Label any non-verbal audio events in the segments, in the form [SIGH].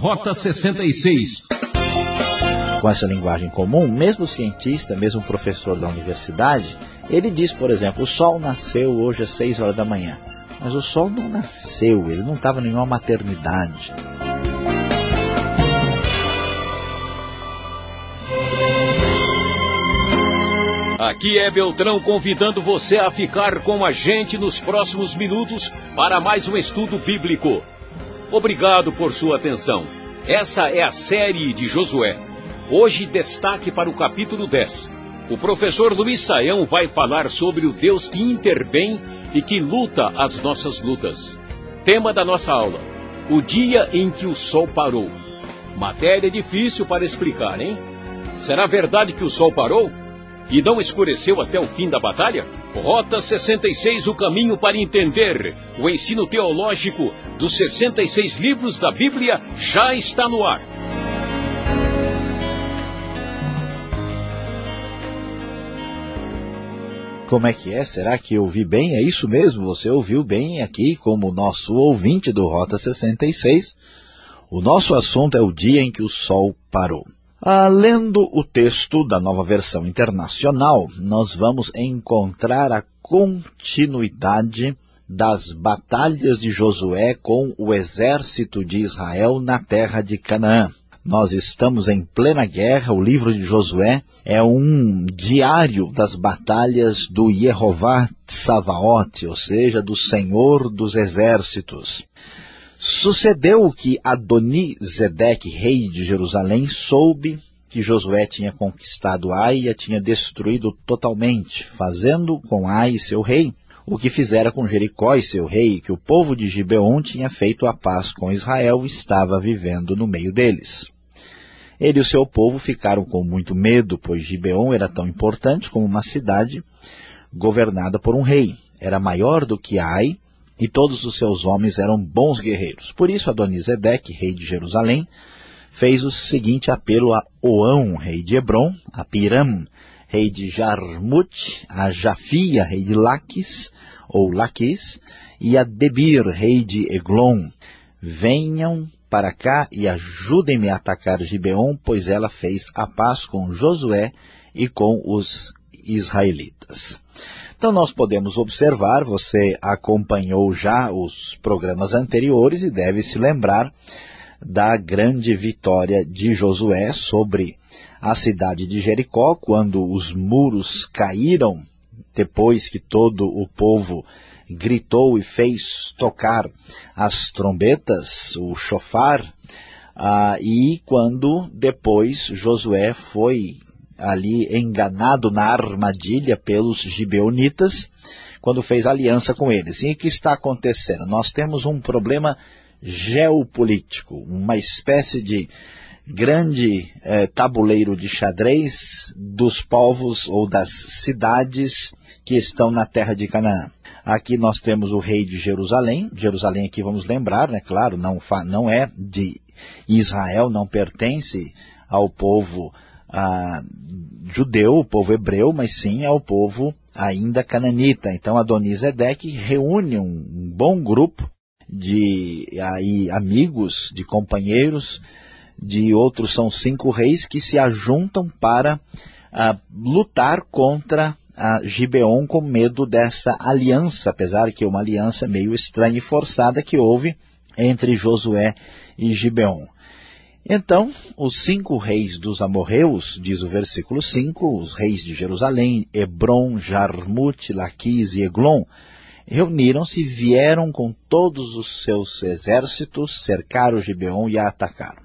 Rota 66. Com essa linguagem comum, mesmo cientista, mesmo professor da universidade, ele diz, por exemplo, o sol nasceu hoje às 6 horas da manhã. Mas o sol não nasceu, ele não estava em nenhuma maternidade. Aqui é Beltrão convidando você a ficar com a gente nos próximos minutos para mais um estudo bíblico. Obrigado por sua atenção. Essa é a série de Josué. Hoje destaque para o capítulo 10. O professor Luiz Saião vai falar sobre o Deus que intervém e que luta as nossas lutas. Tema da nossa aula: O dia em que o sol parou. Matéria difícil para explicar, hein? Será verdade que o sol parou? E não escureceu até o fim da batalha? Rota 66, o caminho para entender o ensino teológico dos 66 livros da Bíblia já está no ar. Como é que é? Será que eu ouvi bem? É isso mesmo, você ouviu bem aqui como nosso ouvinte do Rota 66. O nosso assunto é o dia em que o sol parou. Ah, lendo o texto da nova versão internacional, nós vamos encontrar a continuidade das batalhas de Josué com o exército de Israel na terra de Canaã. Nós estamos em plena guerra, o livro de Josué é um diário das batalhas do Yehová Tsavaot, ou seja, do Senhor dos Exércitos. Sucedeu que Adoni-Zedeque, rei de Jerusalém, soube que Josué tinha conquistado Ai e a tinha destruído totalmente, fazendo com Ai, seu rei, o que fizera com Jericó e seu rei, que o povo de Gibeon tinha feito a paz com Israel e estava vivendo no meio deles. Ele e o seu povo ficaram com muito medo, pois Gibeon era tão importante como uma cidade governada por um rei. Era maior do que Ai, e todos os seus homens eram bons guerreiros. Por isso Adonisedeque, rei de Jerusalém, fez o seguinte apelo a Oão, rei de Hebron, a Piram, rei de Jarmut, a Jafia, rei de Laquis, ou Laquis, e a Debir, rei de Eglon. Venham para cá e ajudem-me a atacar Gibeon, pois ela fez a paz com Josué e com os israelitas. Então nós podemos observar, você acompanhou já os programas anteriores e deve se lembrar da grande vitória de Josué sobre a cidade de Jericó, quando os muros caíram, depois que todo o povo gritou e fez tocar as trombetas, o chofar, ah, e quando depois Josué foi ali enganado na armadilha pelos gibeonitas, quando fez aliança com eles. E o que está acontecendo? Nós temos um problema geopolítico, uma espécie de grande eh, tabuleiro de xadrez dos povos ou das cidades que estão na terra de Canaã. Aqui nós temos o rei de Jerusalém, Jerusalém aqui vamos lembrar, né, claro, não, não é de Israel, não pertence ao povo ah, judeu, o povo hebreu, mas sim ao povo ainda cananita. Então Adonisedeque reúne um bom grupo de aí, amigos, de companheiros, de outros são cinco reis que se ajuntam para ah, lutar contra a Gibeon com medo dessa aliança, apesar que é uma aliança meio estranha e forçada que houve entre Josué e Gibeon. Então, os cinco reis dos amorreus, diz o versículo 5, os reis de Jerusalém, Hebron, Jarmut, Laquis e Eglon, reuniram-se e vieram com todos os seus exércitos, cercaram Gibeon e a atacaram.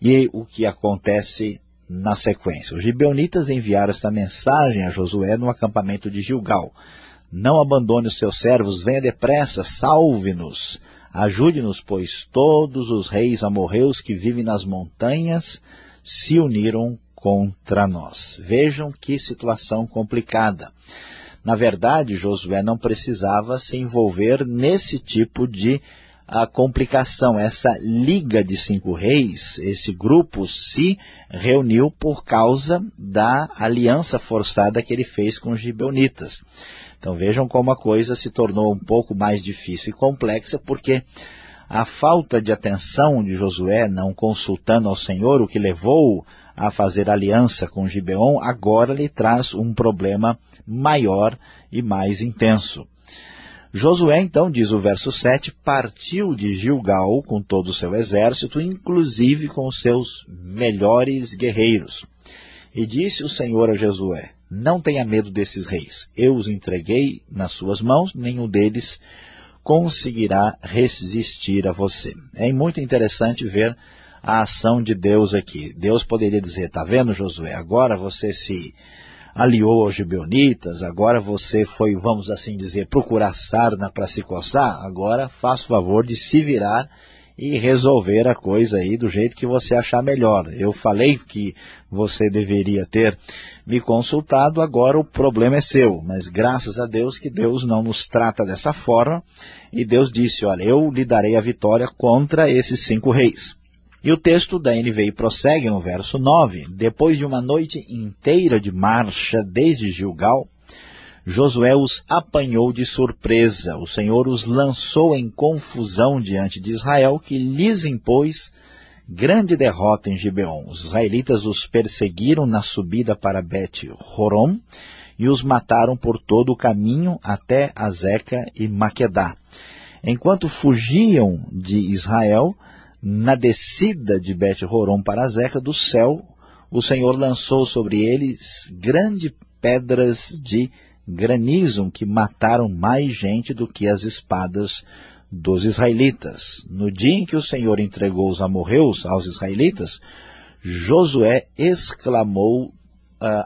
E o que acontece na sequência? Os gibeonitas enviaram esta mensagem a Josué no acampamento de Gilgal. Não abandone os seus servos, venha depressa, salve-nos. Ajude-nos, pois todos os reis amorreus que vivem nas montanhas se uniram contra nós. Vejam que situação complicada. Na verdade, Josué não precisava se envolver nesse tipo de a complicação. Essa liga de cinco reis, esse grupo se reuniu por causa da aliança forçada que ele fez com os gibeonitas. Então vejam como a coisa se tornou um pouco mais difícil e complexa, porque a falta de atenção de Josué, não consultando ao Senhor, o que levou a fazer aliança com Gibeon, agora lhe traz um problema maior e mais intenso. Josué, então, diz o verso 7, partiu de Gilgal com todo o seu exército, inclusive com os seus melhores guerreiros. E disse o Senhor a Josué, não tenha medo desses reis, eu os entreguei nas suas mãos, nenhum deles conseguirá resistir a você. É muito interessante ver a ação de Deus aqui. Deus poderia dizer, está vendo Josué, agora você se aliou aos gibeonitas, agora você foi, vamos assim dizer, procurar sarna para se coçar, agora faça o favor de se virar e resolver a coisa aí do jeito que você achar melhor. Eu falei que você deveria ter me consultado, agora o problema é seu. Mas graças a Deus que Deus não nos trata dessa forma. E Deus disse, olha, eu lhe darei a vitória contra esses cinco reis. E o texto da NVI prossegue no verso 9. Depois de uma noite inteira de marcha desde Gilgal, Josué os apanhou de surpresa. O Senhor os lançou em confusão diante de Israel, que lhes impôs grande derrota em Gibeon. Os israelitas os perseguiram na subida para Bet-Horom e os mataram por todo o caminho até Azeca e Maquedá. Enquanto fugiam de Israel, na descida de Bet-Horom para Azeca, do céu, o Senhor lançou sobre eles grandes pedras de granizam que mataram mais gente do que as espadas dos israelitas. No dia em que o Senhor entregou os amorreus aos israelitas, Josué exclamou uh,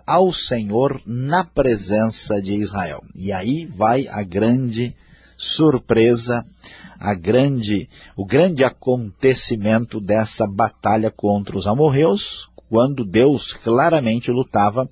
ao Senhor na presença de Israel. E aí vai a grande surpresa, a grande, o grande acontecimento dessa batalha contra os amorreus, quando Deus claramente lutava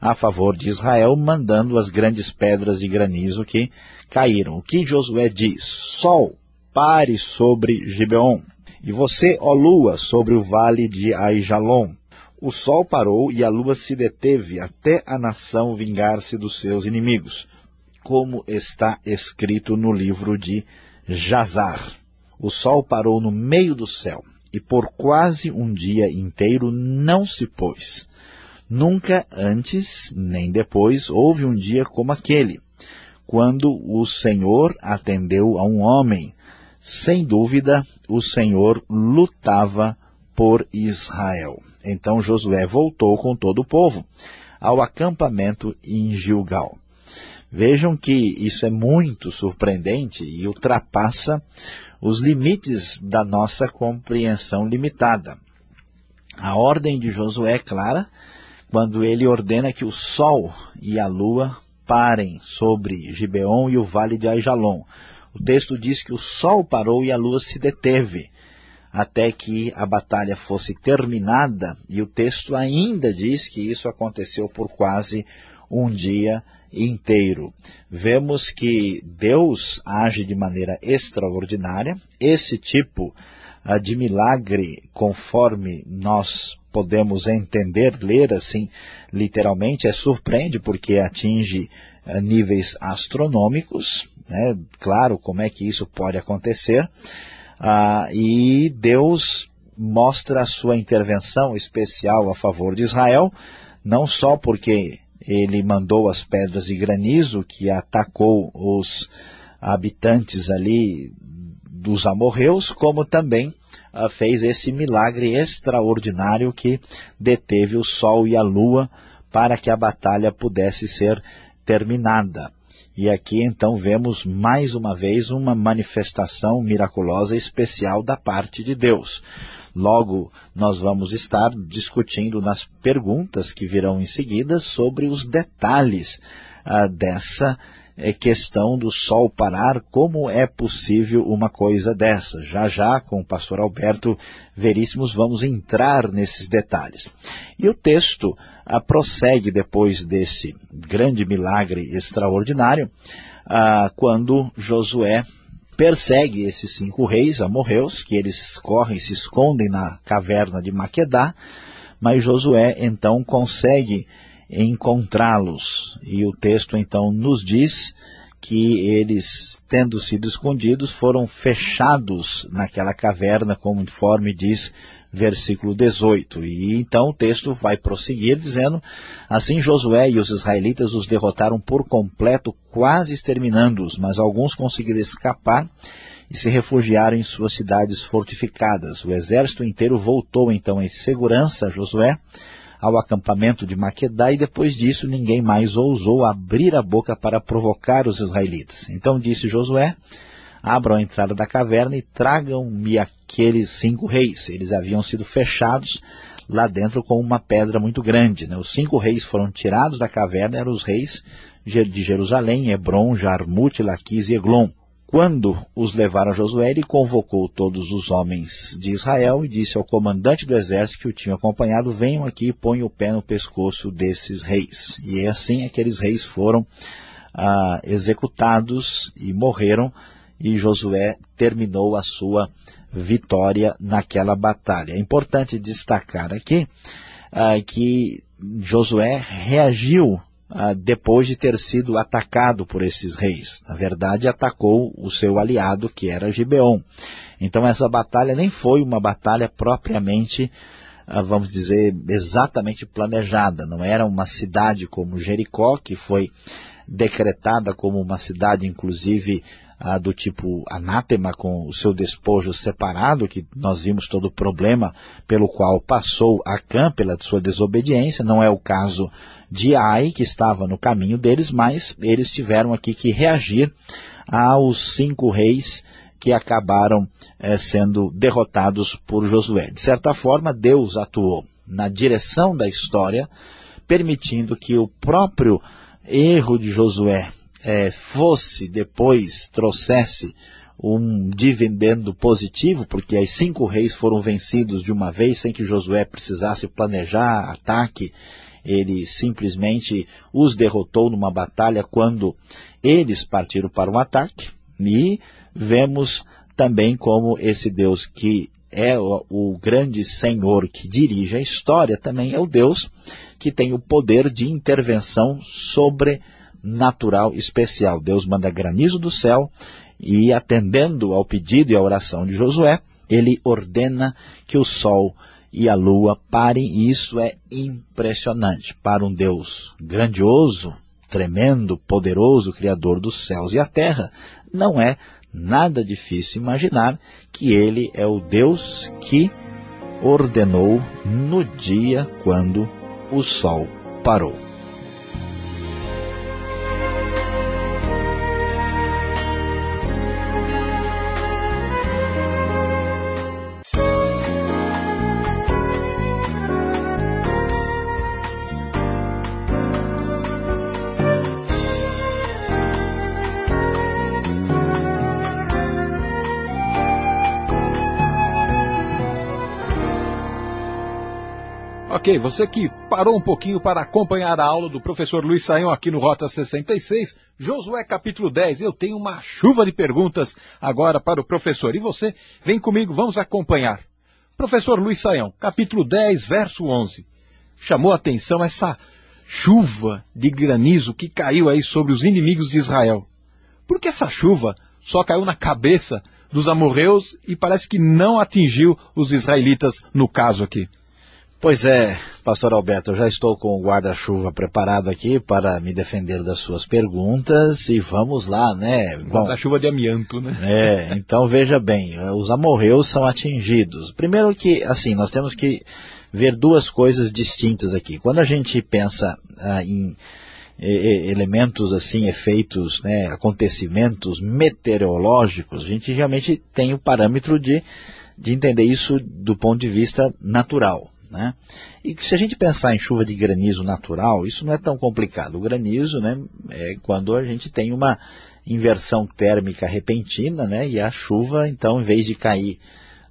a favor de Israel, mandando as grandes pedras de granizo que caíram. O que Josué diz? Sol, pare sobre Gibeon, e você, ó lua, sobre o vale de Aijalon. O sol parou e a lua se deteve até a nação vingar-se dos seus inimigos, como está escrito no livro de Jazar. O sol parou no meio do céu e por quase um dia inteiro não se pôs. Nunca antes nem depois houve um dia como aquele, quando o Senhor atendeu a um homem. Sem dúvida, o Senhor lutava por Israel. Então Josué voltou com todo o povo ao acampamento em Gilgal. Vejam que isso é muito surpreendente e ultrapassa os limites da nossa compreensão limitada. A ordem de Josué é clara, quando ele ordena que o sol e a lua parem sobre Gibeon e o vale de Aijalon. O texto diz que o sol parou e a lua se deteve até que a batalha fosse terminada, e o texto ainda diz que isso aconteceu por quase um dia inteiro. Vemos que Deus age de maneira extraordinária, esse tipo uh, de milagre, conforme nós podemos entender, ler assim, literalmente, é surpreende porque atinge uh, níveis astronômicos, né? claro, como é que isso pode acontecer, uh, e Deus mostra a sua intervenção especial a favor de Israel, não só porque ele mandou as pedras de granizo que atacou os habitantes ali dos amorreus, como também uh, fez esse milagre extraordinário que deteve o sol e a lua para que a batalha pudesse ser terminada. E aqui então vemos mais uma vez uma manifestação miraculosa especial da parte de Deus. Logo, nós vamos estar discutindo nas perguntas que virão em seguida sobre os detalhes ah, dessa é questão do sol parar, como é possível uma coisa dessa. Já já, com o pastor Alberto Veríssimos, vamos entrar nesses detalhes. E o texto ah, prossegue depois desse grande milagre extraordinário, ah, quando Josué persegue esses cinco reis amorreus, que eles correm, se escondem na caverna de Maquedá, mas Josué então consegue encontrá-los. E o texto então nos diz que eles, tendo sido escondidos, foram fechados naquela caverna, como conforme diz versículo 18. E então o texto vai prosseguir dizendo, assim Josué e os israelitas os derrotaram por completo, quase exterminando-os, mas alguns conseguiram escapar e se refugiaram em suas cidades fortificadas. O exército inteiro voltou então em segurança a Josué ao acampamento de Maquedá e depois disso ninguém mais ousou abrir a boca para provocar os israelitas. Então disse Josué, abram a entrada da caverna e tragam-me aqueles cinco reis. Eles haviam sido fechados lá dentro com uma pedra muito grande. Né? Os cinco reis foram tirados da caverna, eram os reis de Jerusalém, Hebron, Jarmute, Laquis e Eglon. Quando os levaram a Josué, ele convocou todos os homens de Israel e disse ao comandante do exército que o tinha acompanhado, venham aqui e ponham o pé no pescoço desses reis. E assim aqueles reis foram ah, executados e morreram, e Josué terminou a sua vitória naquela batalha. É importante destacar aqui ah, que Josué reagiu ah, depois de ter sido atacado por esses reis. Na verdade, atacou o seu aliado, que era Gibeon. Então essa batalha nem foi uma batalha propriamente, ah, vamos dizer, exatamente planejada. Não era uma cidade como Jericó, que foi decretada como uma cidade, inclusive, ah, do tipo anátema, com o seu despojo separado, que nós vimos todo o problema pelo qual passou Acã pela sua desobediência. Não é o caso de Ai, que estava no caminho deles, mas eles tiveram aqui que reagir aos cinco reis que acabaram é, sendo derrotados por Josué. De certa forma, Deus atuou na direção da história, permitindo que o próprio erro de Josué é, fosse depois, trouxesse um dividendo positivo, porque as cinco reis foram vencidos de uma vez, sem que Josué precisasse planejar ataque ele simplesmente os derrotou numa batalha quando eles partiram para um ataque. E vemos também como esse Deus que é o, o grande Senhor que dirige a história, também é o Deus que tem o poder de intervenção sobrenatural especial. Deus manda granizo do céu e atendendo ao pedido e à oração de Josué, ele ordena que o sol e a lua parem, e isso é impressionante para um Deus grandioso, tremendo, poderoso, Criador dos céus e a terra. Não é nada difícil imaginar que ele é o Deus que ordenou no dia quando o sol parou. Ok, você que parou um pouquinho para acompanhar a aula do professor Luiz Saião aqui no Rota 66, Josué capítulo 10, eu tenho uma chuva de perguntas agora para o professor. E você, vem comigo, vamos acompanhar. Professor Luiz Saião, capítulo 10, verso 11. Chamou a atenção essa chuva de granizo que caiu aí sobre os inimigos de Israel. Por que essa chuva só caiu na cabeça dos amorreus e parece que não atingiu os israelitas no caso aqui? Pois é, pastor Alberto, eu já estou com o guarda-chuva preparado aqui para me defender das suas perguntas e vamos lá, né? Guarda-chuva de amianto, né? É, então veja bem, os amorreus são atingidos. Primeiro que, assim, nós temos que ver duas coisas distintas aqui. Quando a gente pensa ah, em elementos assim, efeitos, né, acontecimentos meteorológicos, a gente realmente tem o parâmetro de, de entender isso do ponto de vista natural. Né? E se a gente pensar em chuva de granizo natural, isso não é tão complicado. O granizo né, é quando a gente tem uma inversão térmica repentina né, e a chuva, então, em vez de cair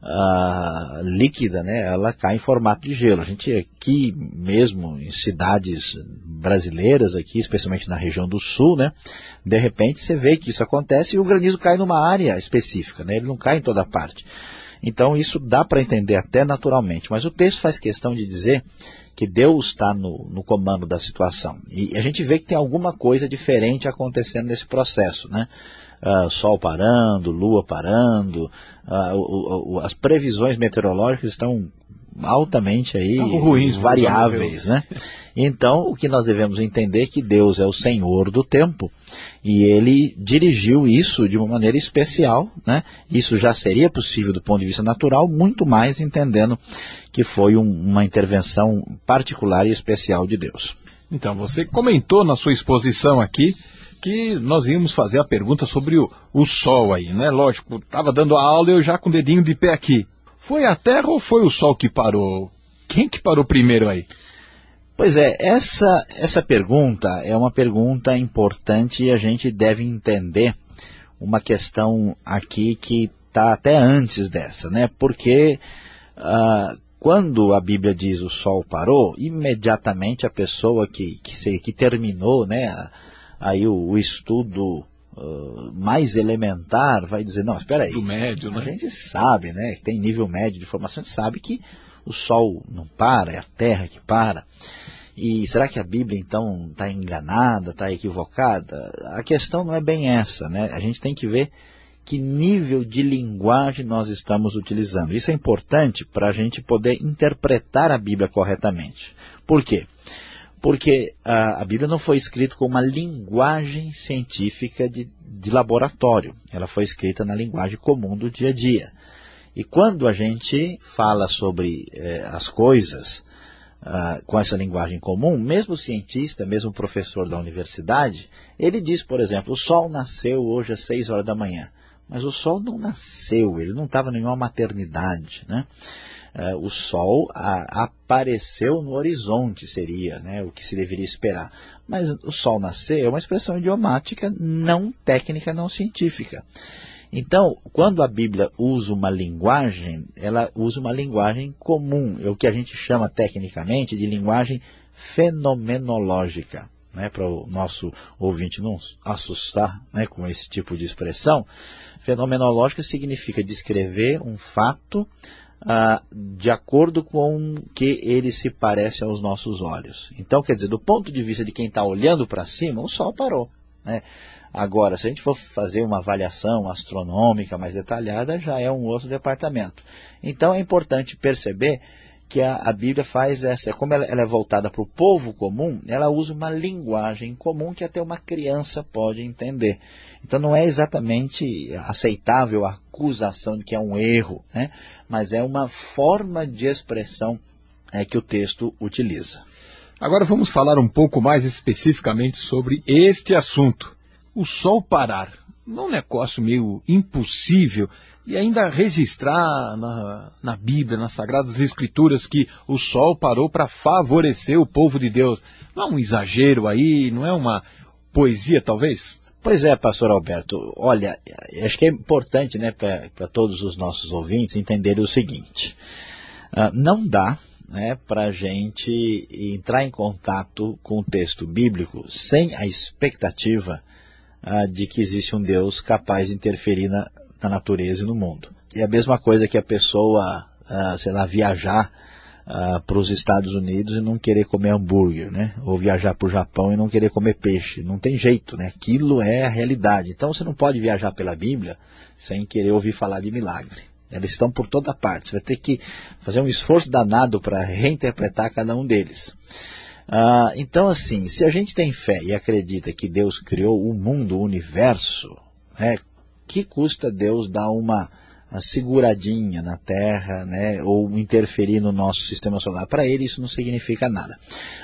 uh, líquida, né, ela cai em formato de gelo. A gente aqui mesmo, em cidades brasileiras, aqui, especialmente na região do sul, né, de repente você vê que isso acontece e o granizo cai numa área específica, né, ele não cai em toda parte. Então isso dá para entender até naturalmente, mas o texto faz questão de dizer que Deus está no, no, comando da situação. E a gente vê que tem alguma coisa diferente acontecendo nesse processo, né? Uh, sol parando, lua parando, o, as previsões meteorológicas estão altamente aí ruins, variáveis, né? Então, o que nós devemos entender é que Deus é o Senhor do tempo e Ele dirigiu isso de uma maneira especial, né? Isso já seria possível do ponto de vista natural, muito mais entendendo que foi um, uma intervenção particular e especial de Deus. Então, você comentou na sua exposição aqui que nós íamos fazer a pergunta sobre o, o Sol aí, né? Lógico, estava dando a aula e eu já com o dedinho de pé aqui. Foi a Terra ou foi o Sol que parou? Quem que parou primeiro aí? Pois é, essa, essa pergunta é uma pergunta importante e a gente deve entender uma questão aqui que está até antes dessa, né? Porque uh, quando a Bíblia diz o sol parou, imediatamente a pessoa que, que, que terminou né, aí o, o estudo uh, mais elementar vai dizer, não, espera aí. Do médio, né? A gente sabe, né, que tem nível médio de formação, a gente sabe que o Sol não para, é a Terra que para. E será que a Bíblia, então, está enganada, está equivocada? A questão não é bem essa, né? A gente tem que ver que nível de linguagem nós estamos utilizando. Isso é importante para a gente poder interpretar a Bíblia corretamente. Por quê? Porque a, a, Bíblia não foi escrita com uma linguagem científica de, de laboratório. Ela foi escrita na linguagem comum do dia a dia. E quando a gente fala sobre eh, as coisas ah, com essa linguagem comum, mesmo o cientista, mesmo o professor da universidade, ele diz, por exemplo, o sol nasceu hoje às seis horas da manhã. Mas o sol não nasceu, ele não estava em nenhuma maternidade, né? Uh, o Sol a, apareceu no horizonte, seria né, o que se deveria esperar. Mas o Sol nascer é uma expressão idiomática não técnica, não científica. Então, quando a Bíblia usa uma linguagem, ela usa uma linguagem comum, é o que a gente chama tecnicamente de linguagem fenomenológica. Né, para o nosso ouvinte não assustar né, com esse tipo de expressão, fenomenológica significa descrever um fato ah, de acordo com que ele se parece aos nossos olhos. Então, quer dizer, do ponto de vista de quem está olhando para cima, o Sol parou. Né? Agora, se a gente for fazer uma avaliação astronômica mais detalhada, já é um outro departamento. Então, é importante perceber que a, a Bíblia faz essa, como ela, ela é voltada para o povo comum, ela usa uma linguagem comum que até uma criança pode entender. Então não é exatamente aceitável a acusação de que é um erro, né? mas é uma forma de expressão é, que o texto utiliza. Agora vamos falar um pouco mais especificamente sobre este assunto. O sol parar. Não é negócio meio impossível e ainda registrar na, na Bíblia, nas Sagradas Escrituras, que o sol parou para favorecer o povo de Deus. Não é um exagero aí, não é uma poesia talvez? Pois é, pastor Alberto, olha, acho que é importante né, para todos os nossos ouvintes entenderem o seguinte, uh, não dá né, para a gente entrar em contato com o texto bíblico sem a expectativa uh, de que existe um Deus capaz de interferir na, na natureza e no mundo. E a mesma coisa que a pessoa, uh, sei lá, viajar uh, para os Estados Unidos e não querer comer hambúrguer, né? Ou viajar para o Japão e não querer comer peixe. Não tem jeito, né? Aquilo é a realidade. Então você não pode viajar pela Bíblia sem querer ouvir falar de milagre. Eles estão por toda parte. Você vai ter que fazer um esforço danado para reinterpretar cada um deles. Ah, então, assim, se a gente tem fé e acredita que Deus criou o mundo, o universo, né, que custa Deus dar uma seguradinha na Terra, né, ou interferir no nosso sistema solar. Para ele isso não significa nada.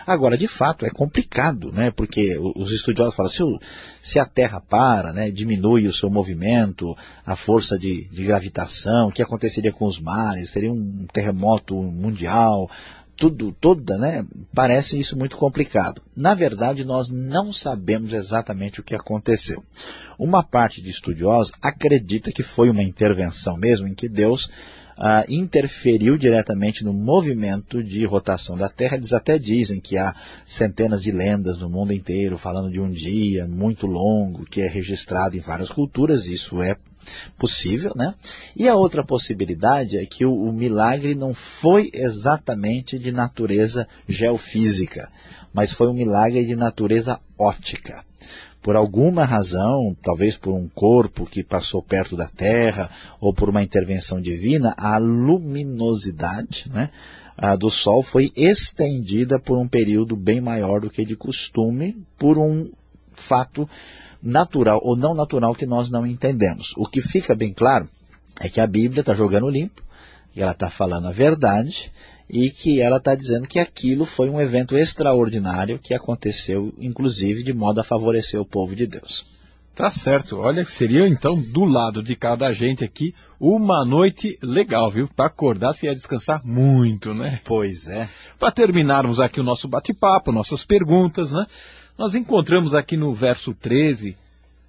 Agora, de fato, é complicado, né, porque os estudiosos falam, se, o, se a Terra para, né, diminui o seu movimento, a força de, de gravitação, o que aconteceria com os mares? Seria um terremoto mundial, tudo, toda, né, parece isso muito complicado. Na verdade, nós não sabemos exatamente o que aconteceu. Uma parte de estudiosos acredita que foi uma intervenção mesmo, em que Deus ah, interferiu diretamente no movimento de rotação da Terra. Eles até dizem que há centenas de lendas no mundo inteiro falando de um dia muito longo que é registrado em várias culturas. Isso é Possível, né? E a outra possibilidade é que o, o milagre não foi exatamente de natureza geofísica, mas foi um milagre de natureza óptica por alguma razão, talvez por um corpo que passou perto da Terra, ou por uma intervenção divina, a luminosidade né, do Sol foi estendida por um período bem maior do que de costume, por um fato natural ou não natural que nós não entendemos. O que fica bem claro é que a Bíblia está jogando limpo, e ela está falando a verdade, e que ela está dizendo que aquilo foi um evento extraordinário que aconteceu, inclusive, de modo a favorecer o povo de Deus. Tá certo. Olha, seria então do lado de cada gente aqui uma noite legal, viu? Para acordar, você ia descansar muito, né? Pois é. Para terminarmos aqui o nosso bate-papo, nossas perguntas, né? Nós encontramos aqui no verso 13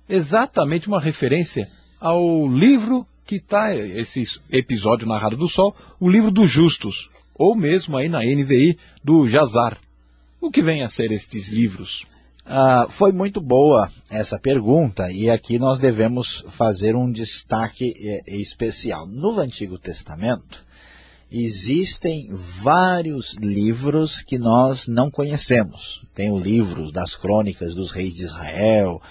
exatamente uma referência ao livro que está, esse episódio narrado do Sol, o livro dos justos, ou mesmo aí na NVI do Jazar. O que vem a ser estes livros? Ah, foi muito boa essa pergunta e aqui nós devemos fazer um destaque eh, especial. No Antigo Testamento existem vários livros que nós não conhecemos. Tem o livro das crônicas dos reis de Israel,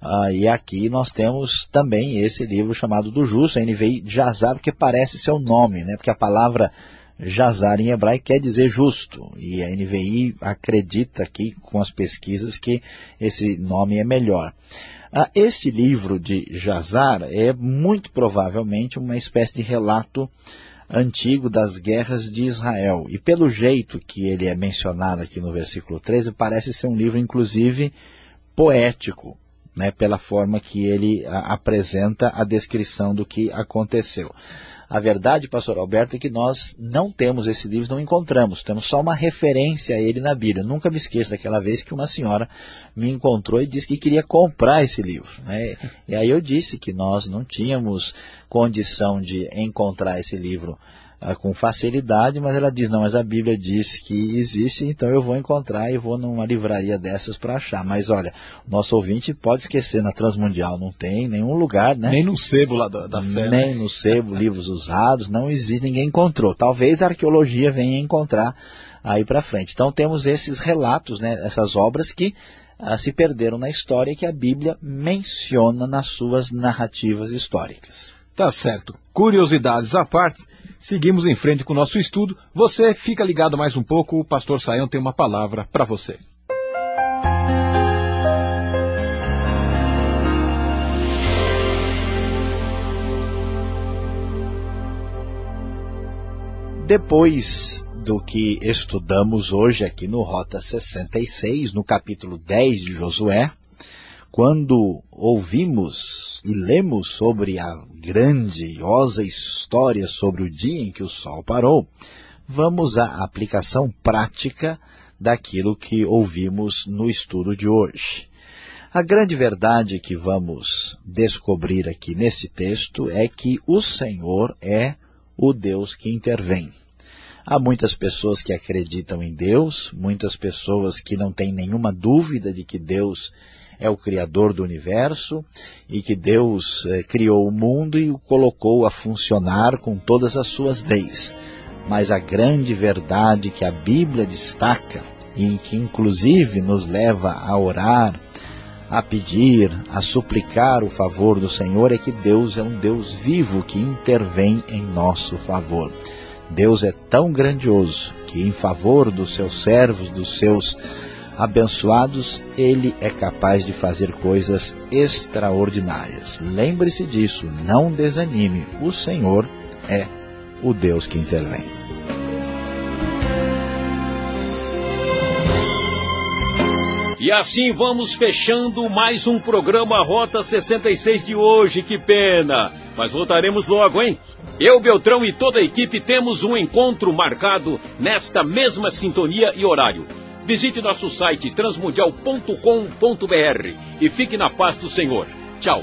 ah, e aqui nós temos também esse livro chamado do Justo, a NVI Jazar, porque parece ser o nome, né? porque a palavra Jazar em hebraico quer dizer justo, e a NVI acredita aqui com as pesquisas que esse nome é melhor. Ah, este livro de Jazar é muito provavelmente uma espécie de relato antigo das guerras de Israel. E pelo jeito que ele é mencionado aqui no versículo 13, parece ser um livro inclusive poético, né, pela forma que ele a, apresenta a descrição do que aconteceu. A verdade, pastor Alberto, é que nós não temos esse livro, não encontramos. Temos só uma referência a ele na Bíblia. nunca me esqueço daquela vez que uma senhora me encontrou e disse que queria comprar esse livro. Né? E aí eu disse que nós não tínhamos condição de encontrar esse livro com facilidade, mas ela diz, não, mas a Bíblia diz que existe, então eu vou encontrar e vou numa livraria dessas para achar. Mas olha, o nosso ouvinte pode esquecer, na Transmundial não tem nenhum lugar, né? Nem no sebo lá da, da. Nem no sebo, [LAUGHS] livros usados, não existe, ninguém encontrou. Talvez a arqueologia venha encontrar aí para frente. Então temos esses relatos, né, essas obras que ah, se perderam na história e que a Bíblia menciona nas suas narrativas históricas. Tá certo. Curiosidades à parte, seguimos em frente com o nosso estudo. Você fica ligado mais um pouco, o pastor Saião tem uma palavra para você. Depois do que estudamos hoje aqui no Rota 66, no capítulo 10 de Josué, quando ouvimos e lemos sobre a grandiosa história sobre o dia em que o sol parou, vamos à aplicação prática daquilo que ouvimos no estudo de hoje. A grande verdade que vamos descobrir aqui nesse texto é que o Senhor é o Deus que intervém. Há muitas pessoas que acreditam em Deus, muitas pessoas que não têm nenhuma dúvida de que Deus é o Criador do universo e que Deus eh, criou o mundo e o colocou a funcionar com todas as suas leis. Mas a grande verdade que a Bíblia destaca e que inclusive nos leva a orar, a pedir, a suplicar o favor do Senhor é que Deus é um Deus vivo que intervém em nosso favor. Deus é tão grandioso que em favor dos seus servos, dos seus abençoados, Ele é capaz de fazer coisas extraordinárias. Lembre-se disso, não desanime, o Senhor é o Deus que intervém. E assim vamos fechando mais um programa Rota 66 de hoje, que pena! Mas voltaremos logo, hein? Eu, Beltrão e toda a equipe temos um encontro marcado nesta mesma sintonia e horário. Visite nosso site transmundial.com.br e fique na paz do Senhor. Tchau.